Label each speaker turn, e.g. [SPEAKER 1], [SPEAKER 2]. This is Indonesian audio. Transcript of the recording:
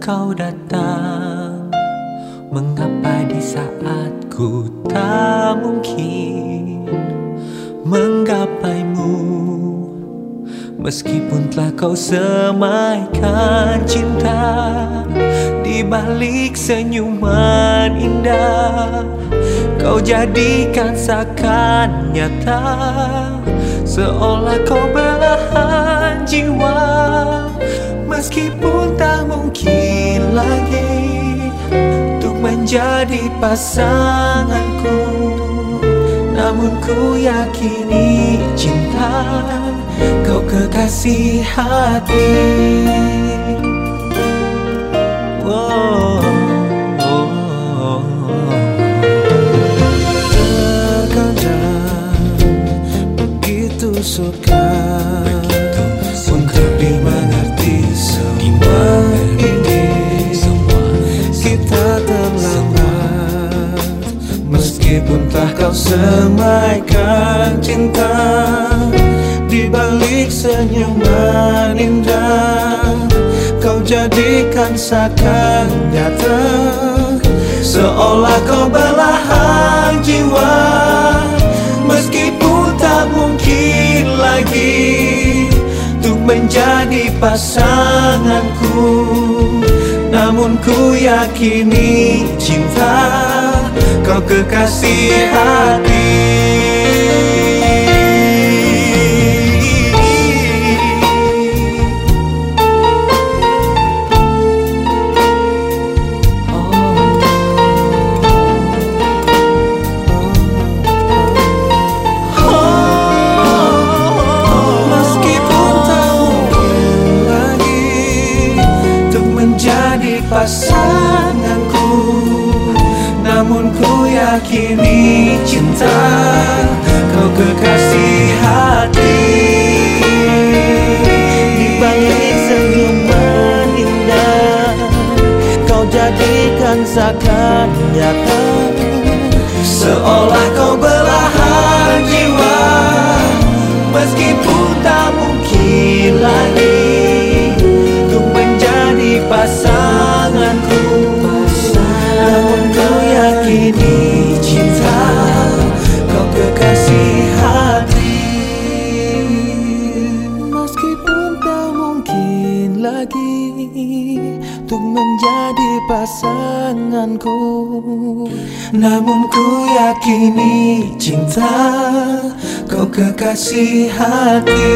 [SPEAKER 1] kau datang Mengapa di saat ku tak mungkin Menggapaimu? Meskipun telah kau semaikan cinta Di balik senyuman indah Kau jadikan seakan nyata Seolah kau belahan jiwa. Meskipun menjadi pasanganku Namun ku yakini cinta Kau kekasih hati.
[SPEAKER 2] Terkadang begitu suka Telah kau semaikan cinta Di balik senyuman indah Kau jadikan seakan nyata Seolah kau belahan jiwa Meskipun tak mungkin lagi Untuk menjadi pasanganku. Namun ku yakini cinta Kau kekasih hati. Meskipun Kau kekasih hati. Di balik senyuman indah Kau jadikan seakan nyata. Seolah kau lagi Untuk menjadi pasanganku. Namun ku yakini cinta Kau kekasih hati